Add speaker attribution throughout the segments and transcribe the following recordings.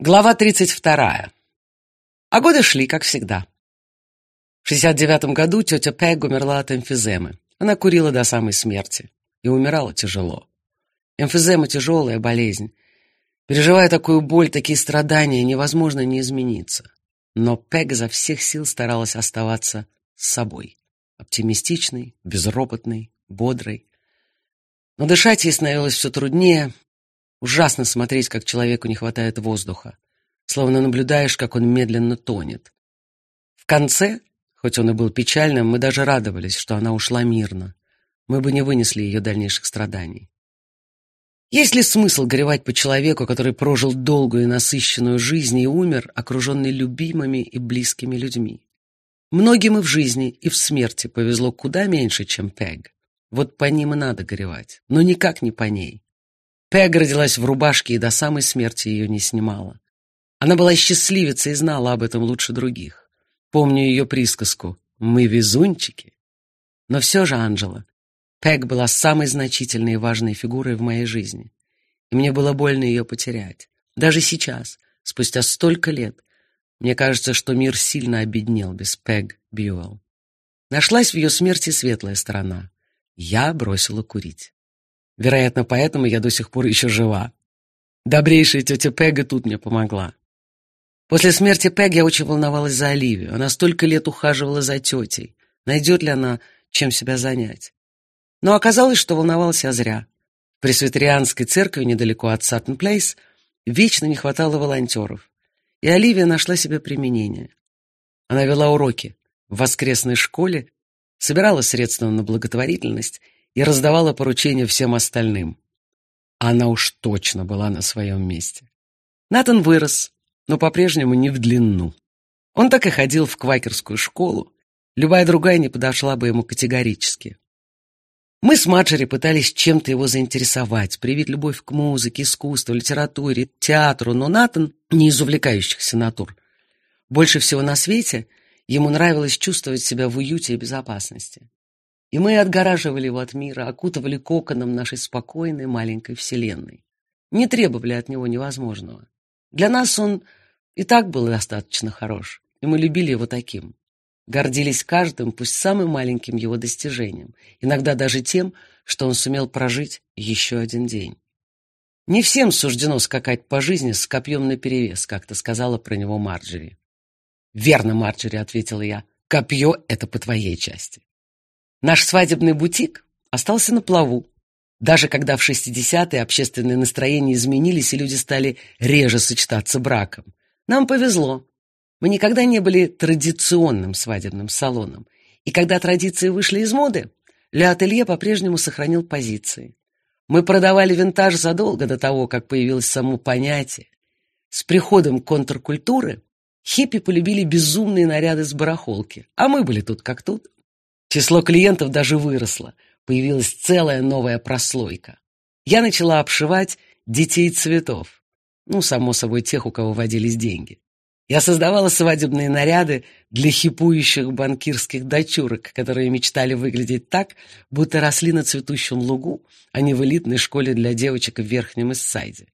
Speaker 1: Глава 32. А годы шли, как всегда. В 69 году тетя Пэг умерла от эмфиземы. Она курила до самой смерти и умирала тяжело. Эмфизема — тяжелая болезнь. Переживая такую боль, такие страдания, невозможно не измениться. Но Пэг изо всех сил старалась оставаться с собой. Оптимистичной, безропотной, бодрой. Но дышать ей становилось все труднее, Ужасно смотреть, как человеку не хватает воздуха, словно наблюдаешь, как он медленно тонет. В конце, хоть он и был печальным, мы даже радовались, что она ушла мирно. Мы бы не вынесли ее дальнейших страданий. Есть ли смысл горевать по человеку, который прожил долгую и насыщенную жизнь и умер, окруженный любимыми и близкими людьми? Многим и в жизни, и в смерти повезло куда меньше, чем Пег. Вот по ним и надо горевать, но никак не по ней. Пэг родилась в рубашке и до самой смерти ее не снимала. Она была счастливицей и знала об этом лучше других. Помню ее присказку «Мы везунчики». Но все же, Анжела, Пэг была самой значительной и важной фигурой в моей жизни. И мне было больно ее потерять. Даже сейчас, спустя столько лет, мне кажется, что мир сильно обеднел без Пэг Бьюэлл. Нашлась в ее смерти светлая сторона. Я бросила курить. Вероятно, поэтому я до сих пор еще жива. Добрейшая тетя Пега тут мне помогла. После смерти Пег я очень волновалась за Оливию. Она столько лет ухаживала за тетей. Найдет ли она, чем себя занять? Но оказалось, что волновалась я зря. В пресвитерианской церкви недалеко от Саттон-Плейс вечно не хватало волонтеров. И Оливия нашла себе применение. Она вела уроки в воскресной школе, собирала средства на благотворительность и раздавала поручения всем остальным. Она уж точно была на своем месте. Натан вырос, но по-прежнему не в длину. Он так и ходил в квакерскую школу. Любая другая не подошла бы ему категорически. Мы с Маджери пытались чем-то его заинтересовать, привить любовь к музыке, искусству, литературе, театру, но Натан не из увлекающихся натур. Больше всего на свете ему нравилось чувствовать себя в уюте и безопасности. И мы отгораживали его от мира, окутывали коконом нашей спокойной маленькой вселенной. Не требовали от него невозможного. Для нас он и так был достаточно хорош, и мы любили его таким. Гордились каждым, пусть самым маленьким его достижением, иногда даже тем, что он сумел прожить еще один день. Не всем суждено скакать по жизни с копьем наперевес, как-то сказала про него Марджери. «Верно, Марджери», — ответила я, — «копье — это по твоей части». Наш свадебный бутик остался на плаву. Даже когда в 60-е общественные настроения изменились, и люди стали реже сочетаться браком. Нам повезло. Мы никогда не были традиционным свадебным салоном. И когда традиции вышли из моды, Ля Ателье по-прежнему сохранил позиции. Мы продавали винтаж задолго до того, как появилось само понятие. С приходом контркультуры хиппи полюбили безумные наряды с барахолки, а мы были тут как тут. Число клиентов даже выросло. Появилась целая новая прослойка. Я начала обшивать детей цветов. Ну, само собой, тех, у кого водились деньги. Я создавала свадебные наряды для хипующих банкирских дочурок, которые мечтали выглядеть так, будто росли на цветущем лугу, а не в элитной школе для девочек в Верхнем Иссайде.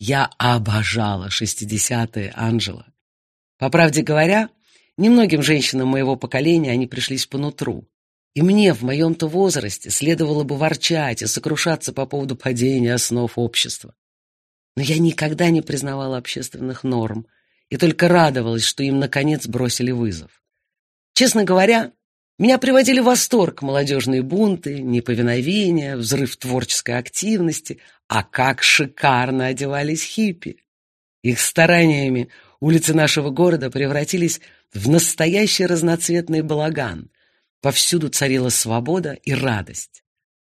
Speaker 1: Я обожала шестидесятые, Анжела. По правде говоря, немногим женщинам моего поколения они пришлись по нутру. И мне в моем-то возрасте следовало бы ворчать и сокрушаться по поводу падения основ общества. Но я никогда не признавала общественных норм и только радовалась, что им, наконец, бросили вызов. Честно говоря, меня приводили в восторг молодежные бунты, неповиновения, взрыв творческой активности, а как шикарно одевались хиппи. Их стараниями улицы нашего города превратились в настоящий разноцветный балаган, Повсюду царила свобода и радость.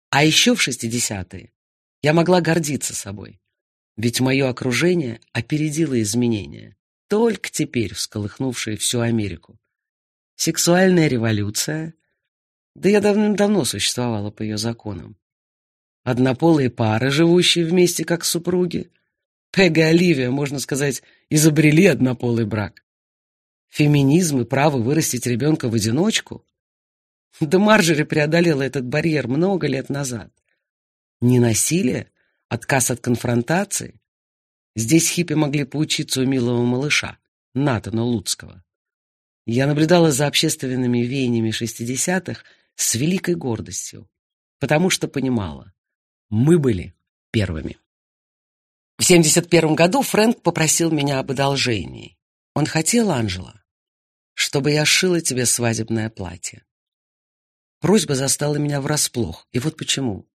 Speaker 1: А еще в шестидесятые я могла гордиться собой, ведь мое окружение опередило изменения, только теперь всколыхнувшие всю Америку. Сексуальная революция, да я давным-давно существовала по ее законам. Однополые пары, живущие вместе как супруги. Пег и Оливия, можно сказать, изобрели однополый брак. Феминизм и право вырастить ребенка в одиночку да Марджери преодолела этот барьер много лет назад. Не насилие, отказ от конфронтации. Здесь хиппи могли поучиться у милого малыша, Натана Луцкого. Я наблюдала за общественными веяниями шестидесятых с великой гордостью, потому что понимала, мы были первыми. В 71 году Фрэнк попросил меня об одолжении. Он хотел, Анжела, чтобы я шила тебе свадебное платье. Просьба застала меня врасплох, и вот почему.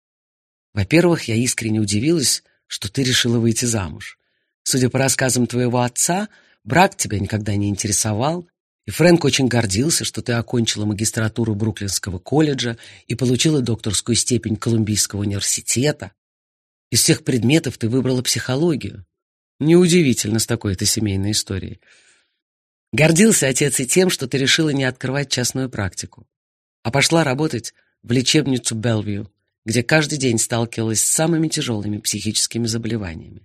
Speaker 1: Во-первых, я искренне удивилась, что ты решила выйти замуж. Судя по рассказам твоего отца, брак тебя никогда не интересовал, и Фрэнк очень гордился, что ты окончила магистратуру Бруклинского колледжа и получила докторскую степень Колумбийского университета. Из всех предметов ты выбрала психологию. Неудивительно с такой-то семейной историей. Гордился отец и тем, что ты решила не открывать частную практику, а пошла работать в лечебницу Белвью, где каждый день сталкивалась с самыми тяжелыми психическими заболеваниями.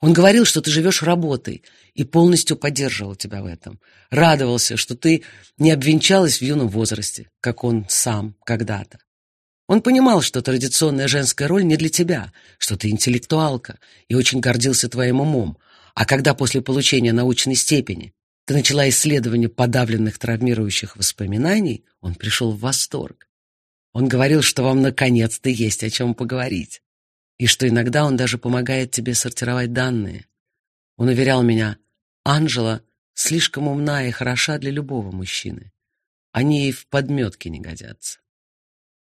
Speaker 1: Он говорил, что ты живешь работой, и полностью поддерживал тебя в этом. Радовался, что ты не обвенчалась в юном возрасте, как он сам когда-то. Он понимал, что традиционная женская роль не для тебя, что ты интеллектуалка, и очень гордился твоим умом. А когда после получения научной степени ты начала исследование подавленных травмирующих воспоминаний, он пришел в восторг. Он говорил, что вам наконец-то есть о чем поговорить и что иногда он даже помогает тебе сортировать данные. Он уверял меня, Анжела слишком умна и хороша для любого мужчины. Они ей в подметке не годятся.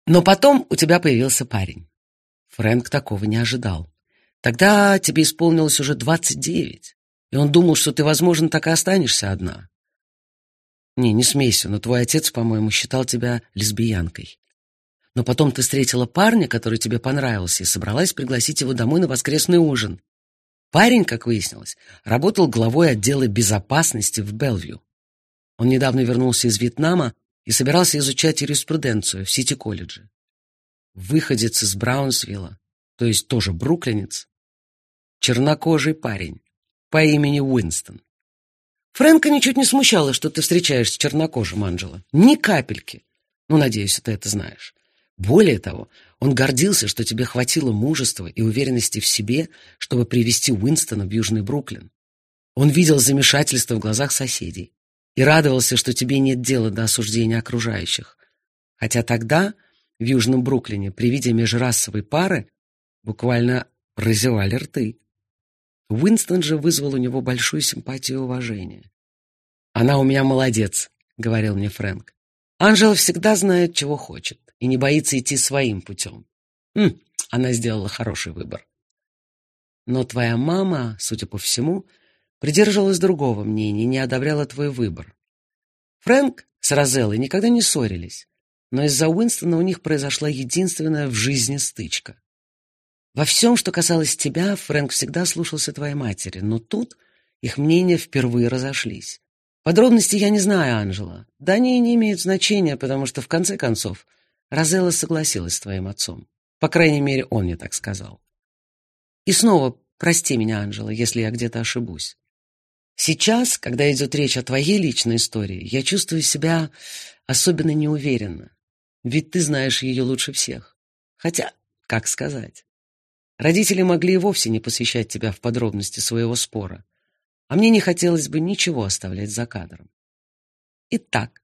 Speaker 1: Но потом у тебя появился парень. Фрэнк такого не ожидал. Тогда тебе исполнилось уже двадцать девять, и он думал, что ты, возможно, так и останешься одна. Не, не смейся, но твой отец, по-моему, считал тебя лесбиянкой. Но потом ты встретила парня, который тебе понравился, и собралась пригласить его домой на воскресный ужин. Парень, как выяснилось, работал главой отдела безопасности в Белвью. Он недавно вернулся из Вьетнама и собирался изучать юриспруденцию в Сити-колледже. Выходец из Браунсвилла, то есть тоже бруклинец, чернокожий парень по имени Уинстон. Фрэнка ничуть не смущало, что ты встречаешься с чернокожим, Анджела. Ни капельки. Ну, надеюсь, ты это знаешь. Более того, он гордился, что тебе хватило мужества и уверенности в себе, чтобы привести Уинстона в Южный Бруклин. Он видел замешательство в глазах соседей и радовался, что тебе нет дела до осуждения окружающих. Хотя тогда в Южном Бруклине при виде межрасовой пары буквально разевали рты. Уинстон же вызвал у него большую симпатию и уважение. «Она у меня молодец», — говорил мне Фрэнк. «Анжела всегда знает, чего хочет и не боится идти своим путем. Хм, она сделала хороший выбор. Но твоя мама, судя по всему, придерживалась другого мнения и не одобряла твой выбор. Фрэнк с Розеллой никогда не ссорились, но из-за Уинстона у них произошла единственная в жизни стычка. Во всем, что касалось тебя, Фрэнк всегда слушался твоей матери, но тут их мнения впервые разошлись. Подробности я не знаю, Анжела. Да они и не имеют значения, потому что, в конце концов, Розелла согласилась с твоим отцом. По крайней мере, он мне так сказал. И снова прости меня, Анжела, если я где-то ошибусь. Сейчас, когда идет речь о твоей личной истории, я чувствую себя особенно неуверенно. Ведь ты знаешь ее лучше всех. Хотя, как сказать? Родители могли и вовсе не посвящать тебя в подробности своего спора. А мне не хотелось бы ничего оставлять за кадром. Итак,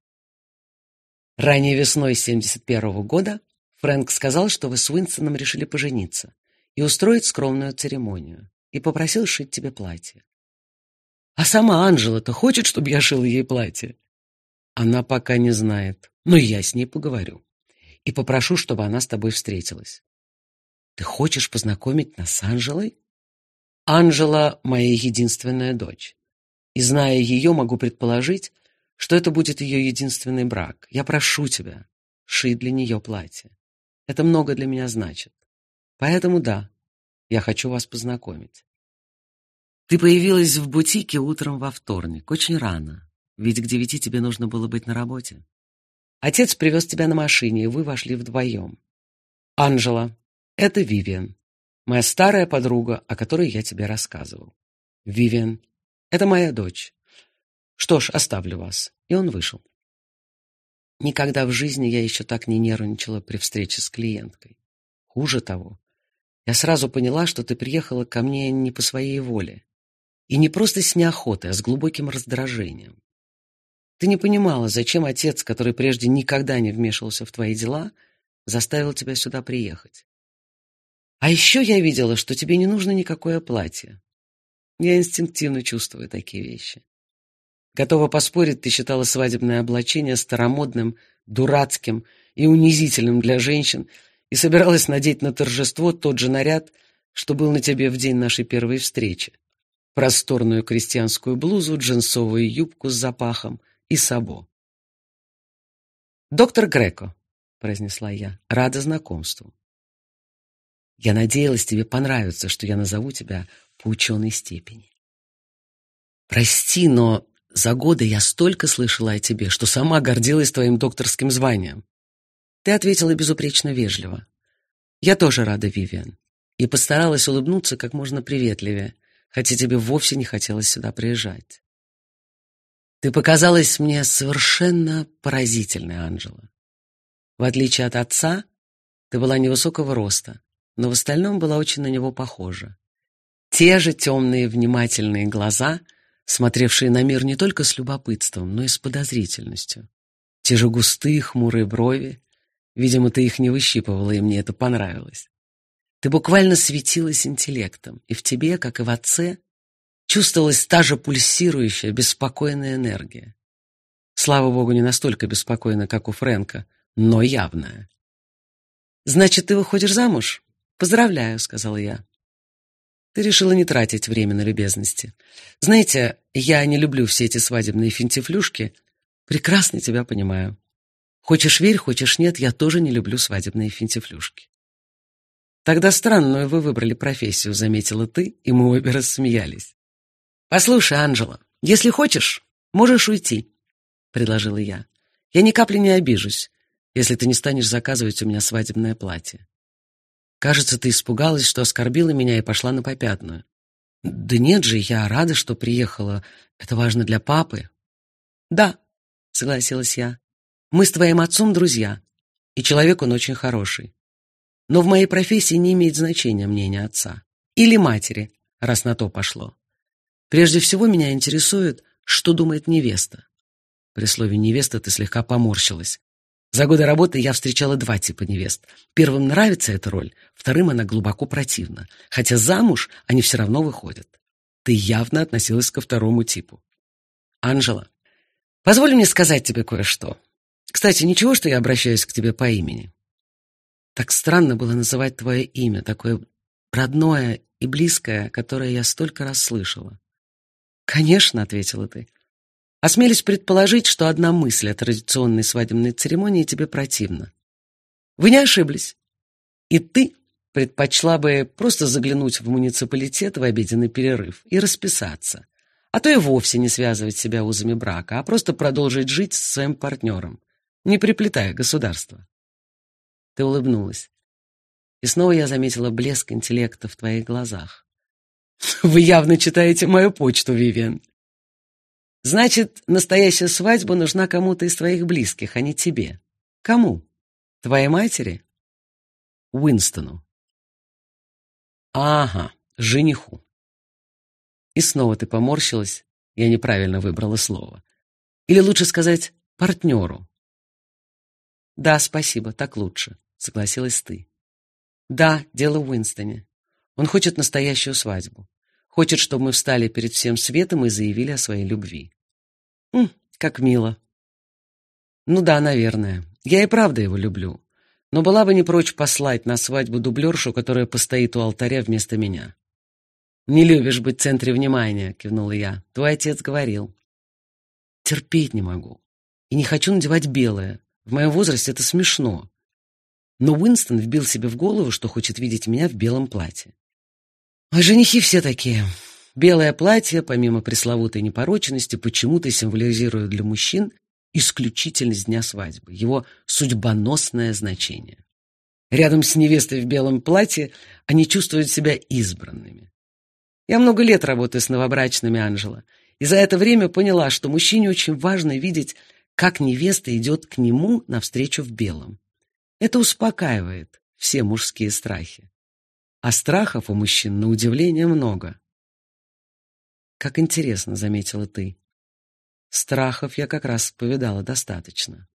Speaker 1: Ранней весной 71 -го года Фрэнк сказал, что вы с Уинстоном решили пожениться и устроить скромную церемонию, и попросил шить тебе платье. А сама Анжела-то хочет, чтобы я шил ей платье? Она пока не знает, но я с ней поговорю и попрошу, чтобы она с тобой встретилась. Ты хочешь познакомить нас с Анжелой? Анжела — моя единственная дочь. И, зная ее, могу предположить, что это будет ее единственный брак. Я прошу тебя, ши для нее платье. Это много для меня значит. Поэтому да, я хочу вас познакомить. Ты появилась в бутике утром во вторник, очень рано, ведь к девяти тебе нужно было быть на работе. Отец привез тебя на машине, и вы вошли вдвоем. Анжела, это Вивиан, моя старая подруга, о которой я тебе рассказывал. Вивиан, это моя дочь, что ж, оставлю вас. И он вышел. Никогда в жизни я еще так не нервничала при встрече с клиенткой. Хуже того, я сразу поняла, что ты приехала ко мне не по своей воле. И не просто с неохотой, а с глубоким раздражением. Ты не понимала, зачем отец, который прежде никогда не вмешивался в твои дела, заставил тебя сюда приехать. А еще я видела, что тебе не нужно никакое платье. Я инстинктивно чувствую такие вещи. Готова поспорить, ты считала свадебное облачение старомодным, дурацким и унизительным для женщин и собиралась надеть на торжество тот же наряд, что был на тебе в день нашей первой встречи. Просторную крестьянскую блузу, джинсовую юбку с запахом и сабо. «Доктор Греко», — произнесла я, — «рада знакомству». Я надеялась, тебе понравится, что я назову тебя по ученой степени. Прости, но за годы я столько слышала о тебе, что сама гордилась твоим докторским званием. Ты ответила безупречно вежливо. Я тоже рада, Вивиан. И постаралась улыбнуться как можно приветливее, хотя тебе вовсе не хотелось сюда приезжать. Ты показалась мне совершенно поразительной, Анжела. В отличие от отца, ты была невысокого роста, но в остальном была очень на него похожа. Те же темные внимательные глаза, смотревшие на мир не только с любопытством, но и с подозрительностью. Те же густые хмурые брови. Видимо, ты их не выщипывала, и мне это понравилось. Ты буквально светилась интеллектом, и в тебе, как и в отце, чувствовалась та же пульсирующая, беспокойная энергия. Слава богу, не настолько беспокойная, как у Фрэнка, но явная. «Значит, ты выходишь замуж?» «Поздравляю», — сказала я. Ты решила не тратить время на любезности. Знаете, я не люблю все эти свадебные финтифлюшки. Прекрасно тебя понимаю. Хочешь верь, хочешь нет, я тоже не люблю свадебные финтифлюшки. Тогда странную вы выбрали профессию, заметила ты, и мы обе рассмеялись. Послушай, Анжела, если хочешь, можешь уйти, предложила я. Я ни капли не обижусь, если ты не станешь заказывать у меня свадебное платье. Кажется, ты испугалась, что оскорбила меня и пошла на попятную. Да нет же, я рада, что приехала. Это важно для папы. Да, согласилась я. Мы с твоим отцом друзья, и человек он очень хороший. Но в моей профессии не имеет значения мнение отца или матери, раз на то пошло. Прежде всего меня интересует, что думает невеста. При слове невеста ты слегка поморщилась. За годы работы я встречала два типа невест. Первым нравится эта роль, вторым она глубоко противна. Хотя замуж они все равно выходят. Ты явно относилась ко второму типу. Анжела, позволь мне сказать тебе кое-что. Кстати, ничего, что я обращаюсь к тебе по имени. Так странно было называть твое имя, такое родное и близкое, которое я столько раз слышала. «Конечно», — ответила ты. Осмелюсь предположить, что одна мысль о традиционной свадебной церемонии тебе противна. Вы не ошиблись. И ты предпочла бы просто заглянуть в муниципалитет в обеденный перерыв и расписаться, а то и вовсе не связывать себя узами брака, а просто продолжить жить с своим партнером, не приплетая государство. Ты улыбнулась. И снова я заметила блеск интеллекта в твоих глазах. Вы явно читаете мою почту, Вивиан. Значит, настоящая свадьба нужна кому-то из твоих близких, а не тебе. Кому? Твоей матери? Уинстону. Ага, жениху. И снова ты поморщилась, я неправильно выбрала слово. Или лучше сказать, партнеру. Да, спасибо, так лучше, согласилась ты. Да, дело в Уинстоне. Он хочет настоящую свадьбу. Хочет, чтобы мы встали перед всем светом и заявили о своей любви. М, как мило. Ну да, наверное. Я и правда его люблю. Но была бы не прочь послать на свадьбу дублершу, которая постоит у алтаря вместо меня. «Не любишь быть в центре внимания», — кивнула я. «Твой отец говорил». «Терпеть не могу. И не хочу надевать белое. В моем возрасте это смешно». Но Уинстон вбил себе в голову, что хочет видеть меня в белом платье. «Ой, женихи все такие. Белое платье, помимо пресловутой непорочности, почему-то символизирует для мужчин исключительность дня свадьбы, его судьбоносное значение. Рядом с невестой в белом платье они чувствуют себя избранными. Я много лет работаю с новобрачными, Анжела, и за это время поняла, что мужчине очень важно видеть, как невеста идет к нему навстречу в белом. Это успокаивает все мужские страхи. А страхов у мужчин, на удивление, много. Как интересно, заметила ты. Страхов я как раз повидала достаточно.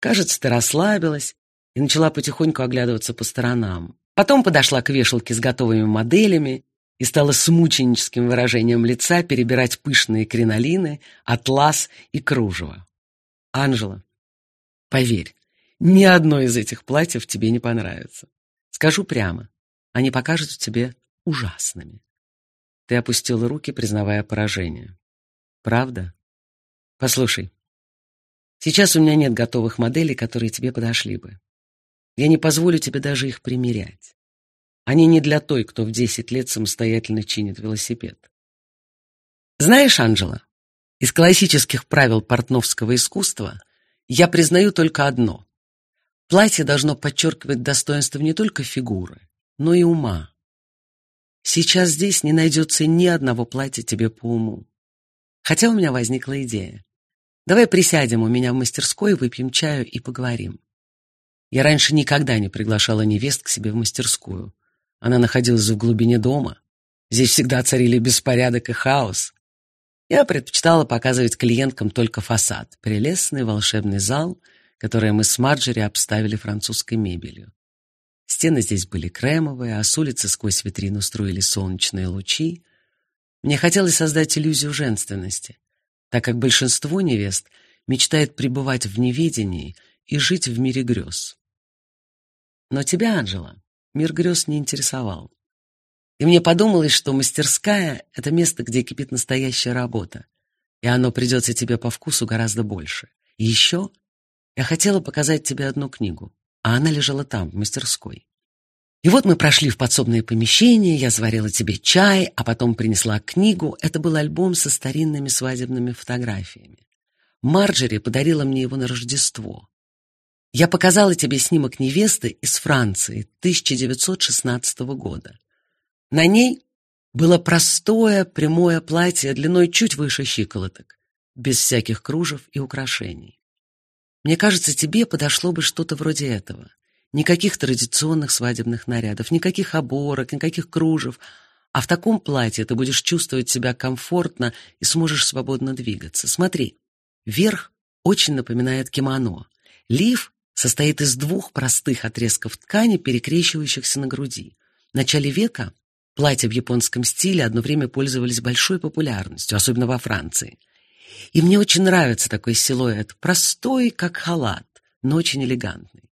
Speaker 1: Кажется, ты расслабилась и начала потихоньку оглядываться по сторонам. Потом подошла к вешалке с готовыми моделями и стала с мученическим выражением лица перебирать пышные кринолины, атлас и кружево. Анжела, поверь, ни одно из этих платьев тебе не понравится. Скажу прямо, они покажутся тебе ужасными. Ты опустила руки, признавая поражение. Правда? Послушай, сейчас у меня нет готовых моделей, которые тебе подошли бы. Я не позволю тебе даже их примерять. Они не для той, кто в десять лет самостоятельно чинит велосипед. Знаешь, Анжела, из классических правил портновского искусства я признаю только одно. Платье должно подчеркивать достоинство не только фигуры, но и ума. Сейчас здесь не найдется ни одного платья тебе по уму. Хотя у меня возникла идея. Давай присядем у меня в мастерской, выпьем чаю и поговорим. Я раньше никогда не приглашала невест к себе в мастерскую. Она находилась в глубине дома. Здесь всегда царили беспорядок и хаос. Я предпочитала показывать клиенткам только фасад, прелестный волшебный зал, который мы с Марджери обставили французской мебелью. Стены здесь были кремовые, а с улицы сквозь витрину струили солнечные лучи. Мне хотелось создать иллюзию женственности, так как большинство невест мечтает пребывать в неведении и жить в мире грез. Но тебя, Анжела, мир грез не интересовал. И мне подумалось, что мастерская — это место, где кипит настоящая работа, и оно придется тебе по вкусу гораздо больше. И еще я хотела показать тебе одну книгу, а она лежала там, в мастерской. И вот мы прошли в подсобное помещение, я заварила тебе чай, а потом принесла книгу. Это был альбом со старинными свадебными фотографиями. Марджери подарила мне его на Рождество. Я показала тебе снимок невесты из Франции 1916 года. На ней было простое прямое платье длиной чуть выше щиколоток, без всяких кружев и украшений. Мне кажется, тебе подошло бы что-то вроде этого. Никаких традиционных свадебных нарядов, никаких оборок, никаких кружев. А в таком платье ты будешь чувствовать себя комфортно и сможешь свободно двигаться. Смотри, верх очень напоминает кимоно. Лиф состоит из двух простых отрезков ткани, перекрещивающихся на груди. В начале века платья в японском стиле одно время пользовались большой популярностью, особенно во Франции. И мне очень нравится такой силуэт, простой, как халат, но очень элегантный.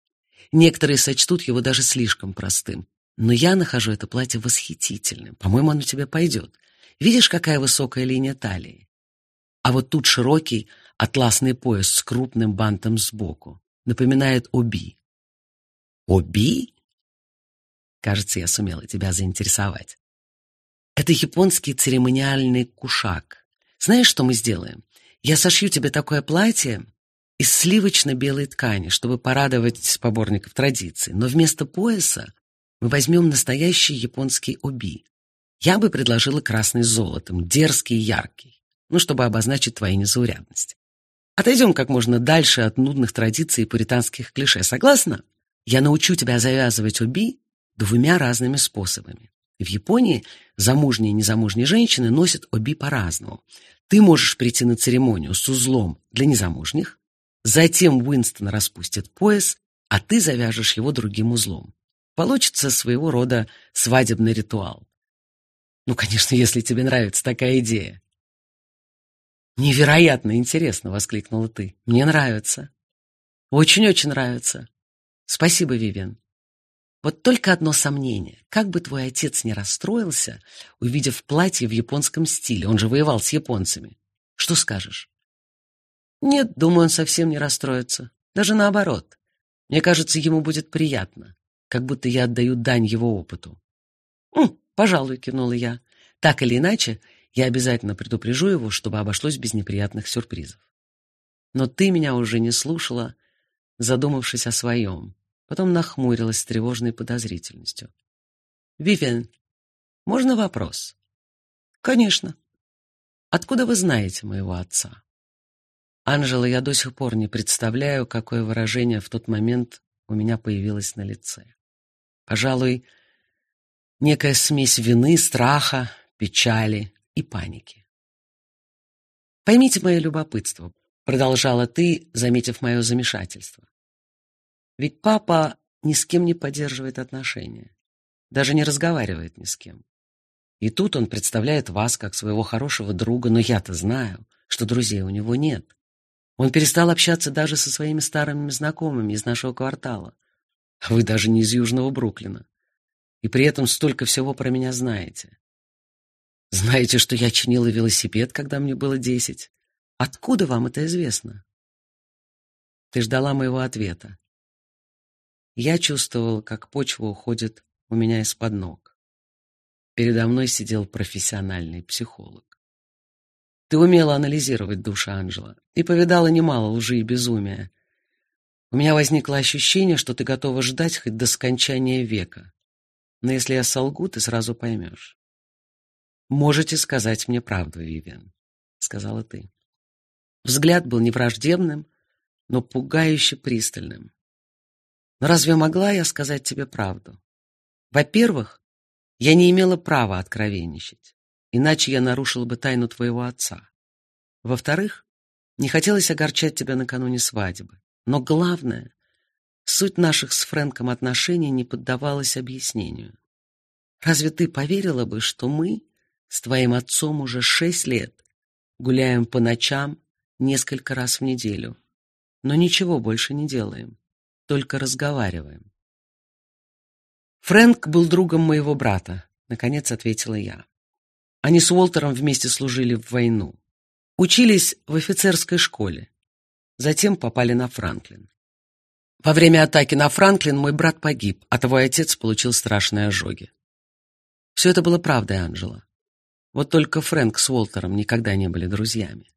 Speaker 1: Некоторые сочтут его даже слишком простым, но я нахожу это платье восхитительным. По-моему, оно тебе пойдет. Видишь, какая высокая линия талии? А вот тут широкий атласный пояс с крупным бантом сбоку напоминает оби. Оби? Кажется, я сумела тебя заинтересовать. Это японский церемониальный кушак. Знаешь, что мы сделаем? Я сошью тебе такое платье из сливочно-белой ткани, чтобы порадовать поборников традиции, но вместо пояса мы возьмем настоящий японский оби. Я бы предложила красный с золотом, дерзкий и яркий, ну, чтобы обозначить твою незаурядность. Отойдем как можно дальше от нудных традиций и пуританских клише. Согласна? Я научу тебя завязывать уби двумя разными способами. В Японии замужние и незамужние женщины носят оби по-разному. Ты можешь прийти на церемонию с узлом для незамужних, затем Уинстон распустит пояс, а ты завяжешь его другим узлом. Получится своего рода свадебный ритуал. Ну, конечно, если тебе нравится такая идея. «Невероятно интересно!» — воскликнула ты. «Мне нравится. Очень-очень нравится. Спасибо, Вивен. Вот только одно сомнение. Как бы твой отец не расстроился, увидев платье в японском стиле, он же воевал с японцами. Что скажешь?» «Нет, думаю, он совсем не расстроится. Даже наоборот. Мне кажется, ему будет приятно, как будто я отдаю дань его опыту». «М, «Пожалуй», — кинула я. «Так или иначе, я обязательно предупрежу его, чтобы обошлось без неприятных сюрпризов. Но ты меня уже не слушала, задумавшись о своем. Потом нахмурилась с тревожной подозрительностью. «Вивиан, можно вопрос?» «Конечно. Откуда вы знаете моего отца?» «Анжела, я до сих пор не представляю, какое выражение в тот момент у меня появилось на лице. Пожалуй, некая смесь вины, страха, печали и паники. «Поймите мое любопытство», — продолжала ты, заметив мое замешательство. «Ведь папа ни с кем не поддерживает отношения, даже не разговаривает ни с кем. И тут он представляет вас как своего хорошего друга, но я-то знаю, что друзей у него нет. Он перестал общаться даже со своими старыми знакомыми из нашего квартала. А вы даже не из Южного Бруклина. И при этом столько всего про меня знаете. Знаете, что я чинила велосипед, когда мне было десять? Откуда вам это известно? Ты ждала моего ответа. Я чувствовал, как почва уходит у меня из-под ног. Передо мной сидел профессиональный психолог. Ты умела анализировать душу Анжела и повидала немало лжи и безумия. У меня возникло ощущение, что ты готова ждать хоть до скончания века. Но если я солгу, ты сразу поймешь. «Можете сказать мне правду, Вивиан», — сказала ты. Взгляд был не враждебным, но пугающе пристальным. Разве могла я сказать тебе правду? Во-первых, я не имела права откровенничать иначе я нарушил бы тайну твоего отца. Во-вторых, не хотелось огорчать тебя накануне свадьбы. Но главное, суть наших с Фрэнком отношений не поддавалась объяснению. Разве ты поверила бы, что мы с твоим отцом уже шесть лет гуляем по ночам несколько раз в неделю, но ничего больше не делаем, только разговариваем? Фрэнк был другом моего брата, наконец ответила я. Они с Уолтером вместе служили в войну. Учились в офицерской школе. Затем попали на Франклин. Во время атаки на Франклин мой брат погиб, а твой отец получил страшные ожоги. Все это было правдой, Анжела. Вот только Фрэнк с Уолтером никогда не были друзьями.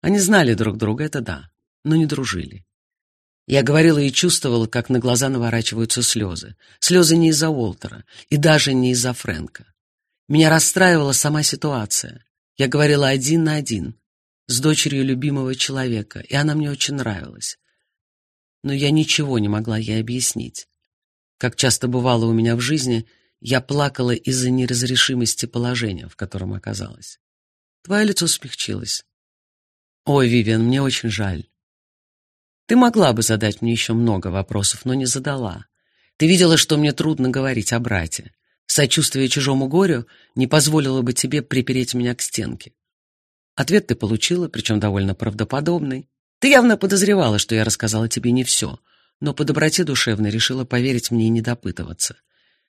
Speaker 1: Они знали друг друга, это да, но не дружили. Я говорила и чувствовала, как на глаза наворачиваются слезы. Слезы не из-за Уолтера и даже не из-за Фрэнка. Меня расстраивала сама ситуация. Я говорила один на один с дочерью любимого человека, и она мне очень нравилась. Но я ничего не могла ей объяснить. Как часто бывало у меня в жизни, я плакала из-за неразрешимости положения, в котором оказалась. Твое лицо смягчилось. Ой, Вивиан, мне очень жаль. Ты могла бы задать мне еще много вопросов, но не задала. Ты видела, что мне трудно говорить о брате. Сочувствие чужому горю не позволило бы тебе припереть меня к стенке. Ответ ты получила, причем довольно правдоподобный. Ты явно подозревала, что я рассказала тебе не все, но по доброте душевной решила поверить мне и не допытываться.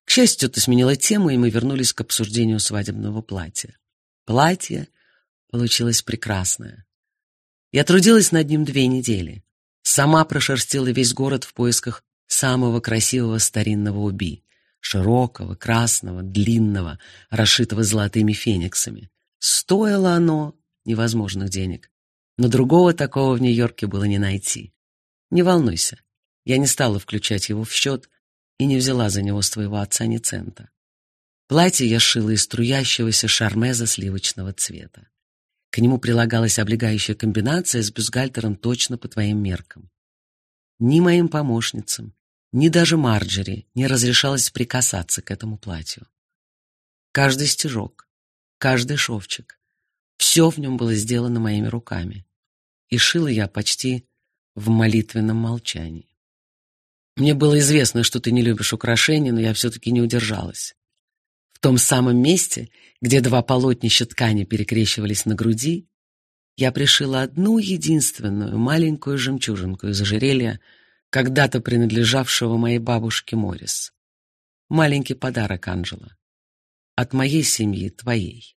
Speaker 1: К счастью, ты сменила тему, и мы вернулись к обсуждению свадебного платья. Платье получилось прекрасное. Я трудилась над ним две недели. Сама прошерстила весь город в поисках самого красивого старинного уби широкого, красного, длинного, расшитого золотыми фениксами. Стоило оно невозможных денег, но другого такого в Нью-Йорке было не найти. Не волнуйся, я не стала включать его в счет и не взяла за него с твоего отца ни цента. Платье я шила из струящегося шармеза сливочного цвета. К нему прилагалась облегающая комбинация с бюстгальтером точно по твоим меркам. Ни моим помощницам, ни даже Марджери не разрешалось прикасаться к этому платью. Каждый стежок, каждый шовчик, все в нем было сделано моими руками, и шила я почти в молитвенном молчании. Мне было известно, что ты не любишь украшения, но я все-таки не удержалась. В том самом месте, где два полотнища ткани перекрещивались на груди, я пришила одну единственную маленькую жемчужинку из ожерелья, когда-то принадлежавшего моей бабушке Морис. Маленький подарок Анжела. От моей семьи твоей.